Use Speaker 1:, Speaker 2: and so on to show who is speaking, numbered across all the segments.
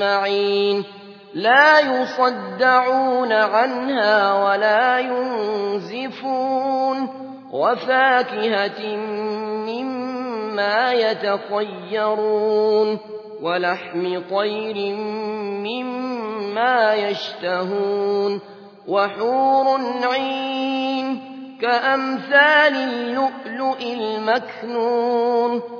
Speaker 1: معين لا يصدعون عنها ولا ينزفون. وفاكهة مما يتطيرون ولحم طير مما يشتهون. وحور عين كأمثال اللؤلؤ المكنون.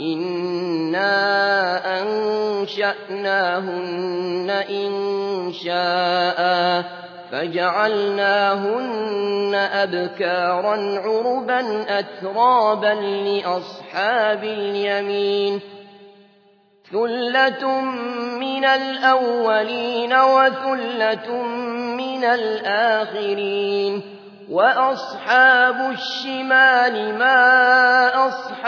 Speaker 1: إنا أنشأناهن إن شاء فجعلناهن أبكارا عربا أترابا لأصحاب اليمين ثلة من الأولين وثلة من الآخرين وأصحاب الشمال ما أصحاب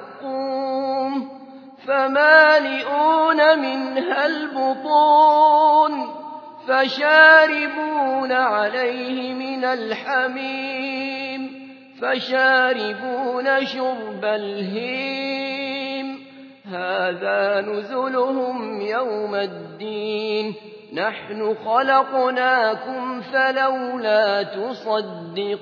Speaker 1: فمالئون منها البطون فشاربون عليه من الحميم فشاربون شرب الهيم هذا نزلهم يوم الدين نحن خلقناكم فلولا تصدقون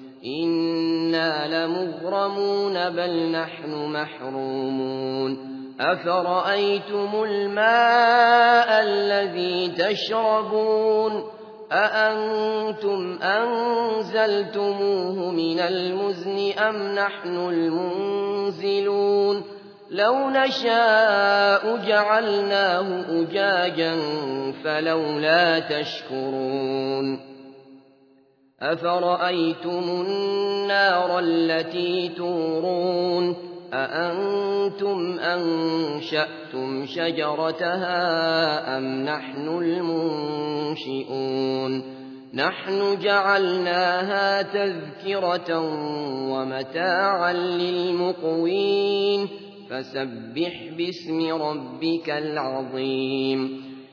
Speaker 1: إنا لمغرمون بل نحن محرومون أفرأيتم الماء الذي تشربون أأنتم أنزلتموه من المزن أم نحن المنزلون لو نشاء جعلناه أجاجا فلولا تشكرون أفرأيتم النار التي تورون أأنتم أنشأتم شجرتها أم نحن المنشئون نحن جعلناها تذكرة ومتاعا للمقوين فسبح باسم ربك العظيم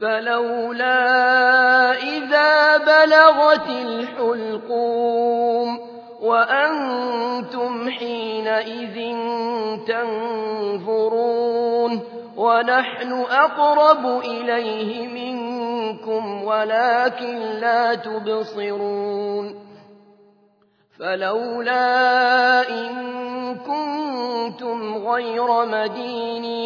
Speaker 1: فلولا إذا بلغت الحلقوم وأنتم حينئذ تنظرون ونحن أقرب إليه منكم ولكن لا تبصرون فلولا إن كنتم غير مدينين